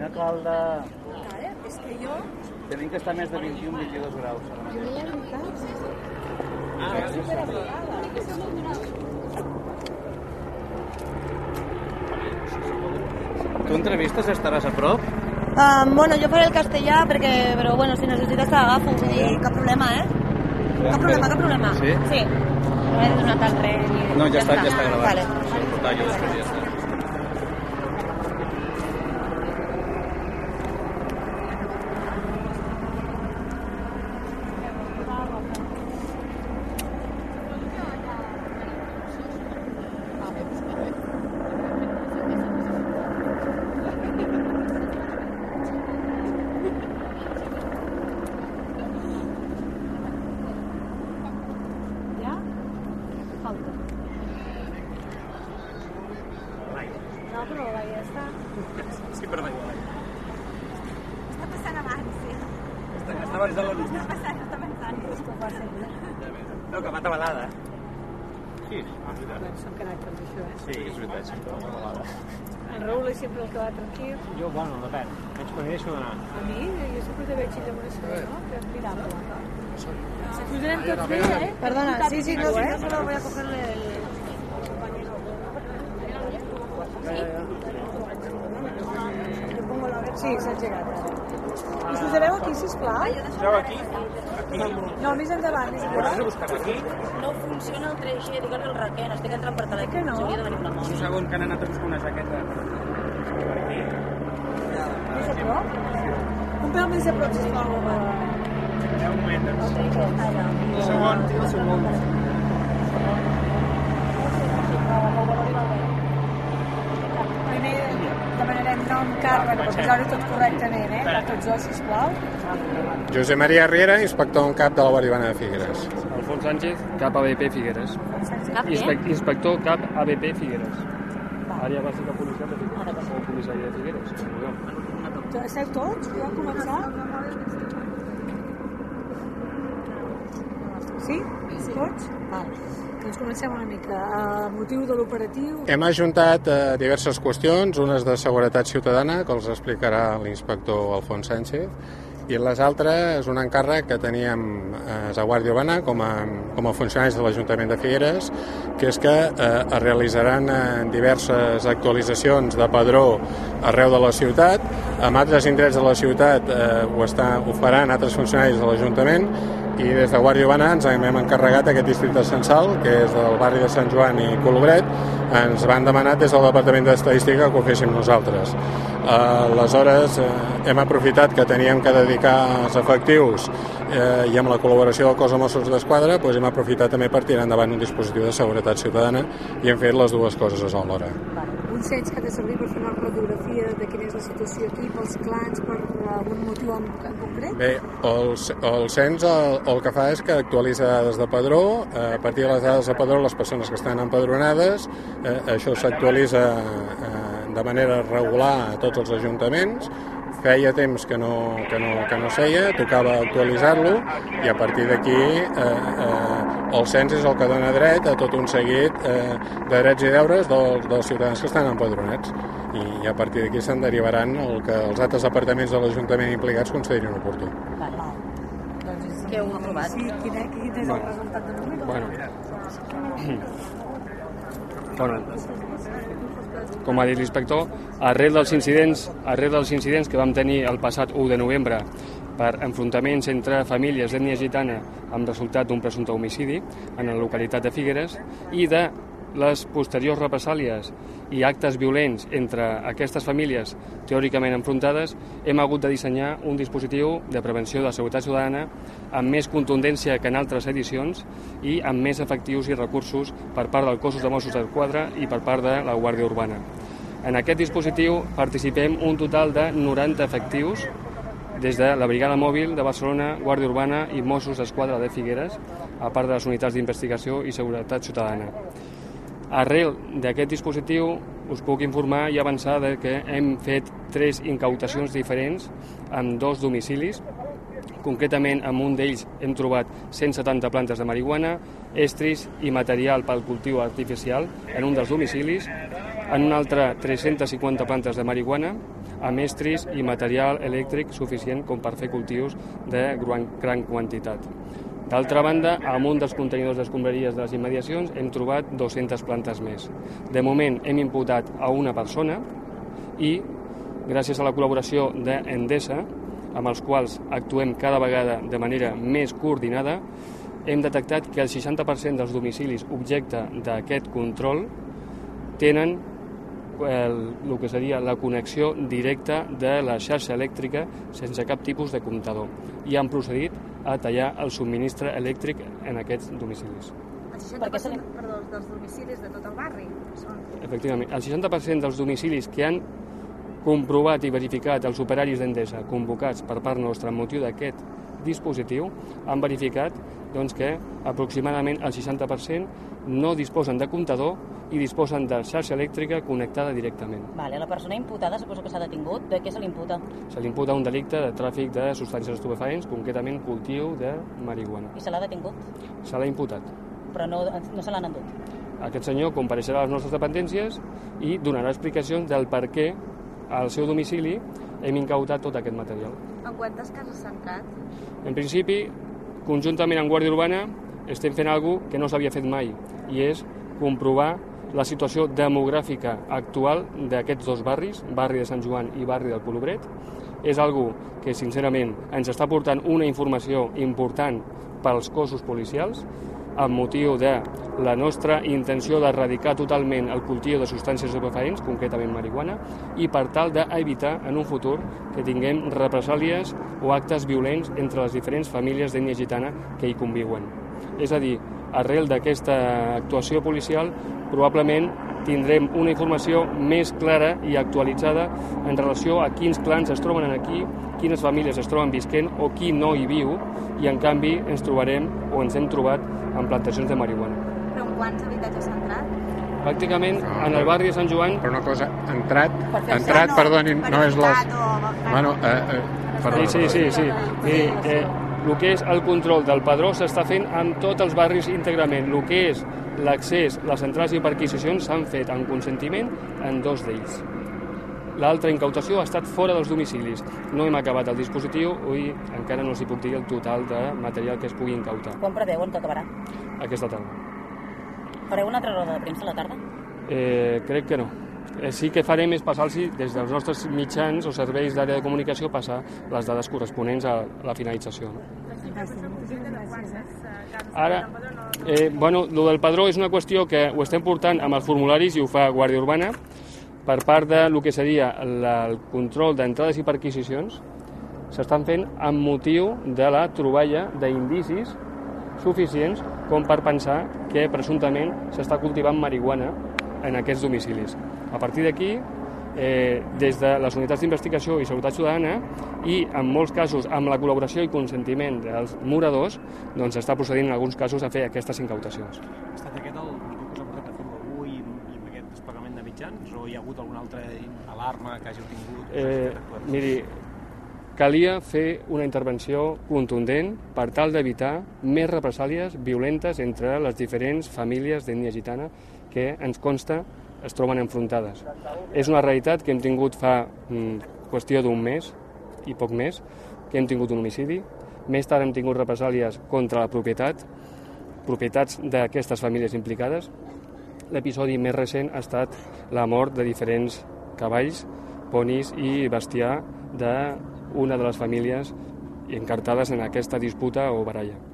Quina calda. Cara, és que jo... Tenim que estar més de 21-22 graus. Jo la veritat... Ah, Soc superabrigada. Tu entrevistes estaràs a prop? Um, bueno, jo faré el castellà perquè, però bueno, si necessites t'agafo, vull dir, cap problema, eh? Cap problema, cap problema. Sí? Sí. No he donat el res. Ni... No, ja està, ja està gravat. Vale. Sí, ja està. Ja? Falta. No, però la ja està. Sí, però da igual. Està passant abans, sí. Està, està abans de la nit. Està passant, està pensant. És que ho fa sempre. No, que mata balada. Sí, és veritat. Són caràcters, això, eh? Sí, és veritat, mata balada. El Raül és sempre el que va tranquil. Jo, bueno, depèn. Veig quan hi deixo d'anar. A mi, jo sempre te veig allà amb una seva, no? Que és admirable. Ens posarem tots bé, eh? Perdona, sí, sí, no, eh? no solo voy a cogerle el... Sí, s'ha engegat ara. Us posareu aquí, sisplau? Treu aquí? Aquí? No, més endavant, més endavant. buscar aquí? No funciona el 3G, digue'l al Raquel, estic entrant per telèfon. Que no? S'hauria de venir una Un segon que han anat a buscar una jaqueta. Més a prop? Un pèl més a prop, sisplau. home. Deu un moment. El 3G està allà. Un segon, tio, un segon. Primer demanarem nom, càrrec, per posar-ho tot correctament, eh? A tots dos, sisplau. Josep Maria Riera, inspector en cap de la Guàrdia Urbana de Figueres. Alfons Sánchez, cap ABP Figueres. Cap Inspec inspector cap ABP Figueres. Àrea bàsica policial de Figueres. O comissària de Figueres. com vulgueu. Esteu tots? Podeu començar? Sí? Tots? Val. Doncs comencem una mica. El motiu de l'operatiu... Hem ajuntat eh, diverses qüestions, unes de seguretat ciutadana, que els explicarà l'inspector Alfons Sánchez, i les altres un encàrrec que teníem eh, a Guàrdia Urbana com a, com a funcionaris de l'Ajuntament de Figueres, que és que eh, es realitzaran eh, diverses actualitzacions de padró arreu de la ciutat, amb altres indrets de la ciutat eh, ho, està, ho faran altres funcionaris de l'Ajuntament, i des de Guàrdia Urbana ens hem encarregat aquest districte censal, que és del barri de Sant Joan i Colobret, ens van demanar des del Departament d'Estadística que ho féssim nosaltres. Eh, aleshores, eh, hem aprofitat que teníem que dedicar els efectius eh, i amb la col·laboració del cos de Mossos d'Esquadra doncs hem aprofitat també per tirar endavant un dispositiu de seguretat ciutadana i hem fet les dues coses alhora. Un cens que ha de servir per fer una radiografia de quina és la situació aquí, pels clans, per algun motiu en, en concret? Bé, el, el cens el, el que fa és que actualitza dades de padró, eh, a partir de les dades de padró les persones que estan empadronades, eh, això s'actualitza eh, de manera regular a tots els ajuntaments, feia temps que no, que no, que no seia, tocava actualitzar-lo i a partir d'aquí eh, eh, el cens és el que dona dret a tot un seguit eh, de drets i deures dels, dels ciutadans que estan empadronats i a partir d'aquí se'n derivaran el que els altres departaments de l'Ajuntament implicats considerin oportú. Val. Doncs és... Que heu trobat? Sí, quin, és- quin és el resultat de número? Bueno. Bueno, com ha dit l'inspector, arrel dels incidents, arrel dels incidents que vam tenir el passat 1 de novembre per enfrontaments entre famílies d'ètnia gitana amb resultat d'un presumpte homicidi en la localitat de Figueres i de les posteriors represàlies i actes violents entre aquestes famílies teòricament enfrontades, hem hagut de dissenyar un dispositiu de prevenció de la seguretat ciutadana amb més contundència que en altres edicions i amb més efectius i recursos per part del cossos de Mossos d'Esquadra i per part de la Guàrdia Urbana. En aquest dispositiu participem un total de 90 efectius des de la Brigada Mòbil de Barcelona, Guàrdia Urbana i Mossos d'Esquadra de Figueres, a part de les unitats d'investigació i seguretat ciutadana. Arrel d'aquest dispositiu us puc informar i avançar de que hem fet tres incautacions diferents amb dos domicilis. Concretament, amb un d'ells hem trobat 170 plantes de marihuana, estris i material pel cultiu artificial en un dels domicilis, en un altre 350 plantes de marihuana, amb estris i material elèctric suficient com per fer cultius de gran, quantitat. D'altra banda, amb un dels contenidors d'escombraries de les immediacions hem trobat 200 plantes més. De moment hem imputat a una persona i, gràcies a la col·laboració d'Endesa, amb els quals actuem cada vegada de manera més coordinada, hem detectat que el 60% dels domicilis objecte d'aquest control tenen el, el que seria la connexió directa de la xarxa elèctrica sense cap tipus de comptador i han procedit a tallar el subministre elèctric en aquests domicilis. El 60% perdó, dels domicilis de tot el barri són... Efectivament, el 60% dels domicilis que han comprovat i verificat els operaris d'Endesa convocats per part nostra amb motiu d'aquest dispositiu han verificat doncs, que aproximadament el 60% no disposen de comptador i disposen de xarxa elèctrica connectada directament. Vale, la persona imputada suposo que s'ha detingut. De què se l'imputa? Se l'imputa un delicte de tràfic de substàncies estupefaents, concretament cultiu de marihuana. I se l'ha detingut? Se l'ha imputat. Però no, no se l'han endut? Aquest senyor compareixerà a les nostres dependències i donarà explicacions del per què al seu domicili hem incautat tot aquest material. En quantes cases s'han quedat? En principi, conjuntament amb Guàrdia Urbana, estem fent alguna que no s'havia fet mai, i és comprovar la situació demogràfica actual d'aquests dos barris, barri de Sant Joan i barri del Colobret. És algo que, sincerament, ens està portant una informació important pels cossos policials, amb motiu de la nostra intenció d'erradicar totalment el cultiu de substàncies estupefaents, concretament marihuana, i per tal d'evitar en un futur que tinguem represàlies o actes violents entre les diferents famílies d'ètnia gitana que hi conviuen. És a dir, arrel d'aquesta actuació policial, probablement tindrem una informació més clara i actualitzada en relació a quins clans es troben aquí, quines famílies es troben visquent o qui no hi viu, i en canvi ens trobarem o ens hem trobat en plantacions de marihuana. Però en quants habitatges s'ha entrat? Pràcticament en el barri de Sant Joan... Però una cosa, entrat, entrat, no, perdoni, no és les... o- Bueno, eh, eh, perdó, Sí, sí, sí, sí. Miri, eh, el que és el control del padró s'està fent en tots els barris íntegrament. El que és l'accés, les entrades i perquisicions s'han fet en consentiment en dos d'ells. L'altra incautació ha estat fora dels domicilis. No hem acabat el dispositiu i encara no s'hi puc dir el total de material que es pugui incautar. Quan preveuen que acabarà? Aquesta tarda. Fareu una altra roda de premsa a la tarda? Eh, crec que no. Eh, sí que farem és passar-los des dels nostres mitjans o serveis d'àrea de comunicació passar les dades corresponents a la finalització. No? Ara, eh, bueno, lo del padró és una qüestió que ho estem portant amb els formularis i ho fa Guàrdia Urbana per part de lo que seria el control d'entrades i perquisicions s'estan fent amb motiu de la troballa d'indicis suficients com per pensar que presumptament s'està cultivant marihuana en aquests domicilis. A partir d'aquí, eh, des de les unitats d'investigació i seguretat ciutadana i en molts casos amb la col·laboració i consentiment dels muradors, doncs s'està procedint en alguns casos a fer aquestes incautacions. Ha estat aquest el motiu que us ha portat a fer avui i amb aquest desplegament de mitjans o hi ha hagut alguna altra alarma que hàgiu tingut? Eh, miri, calia fer una intervenció contundent per tal d'evitar més represàlies violentes entre les diferents famílies d'ètnia gitana que ens consta es troben enfrontades. És una realitat que hem tingut fa mm, qüestió d'un mes i poc més, que hem tingut un homicidi. Més tard hem tingut represàlies contra la propietat, propietats d'aquestes famílies implicades. L'episodi més recent ha estat la mort de diferents cavalls, ponis i bestiar d'una de les famílies encartades en aquesta disputa o baralla.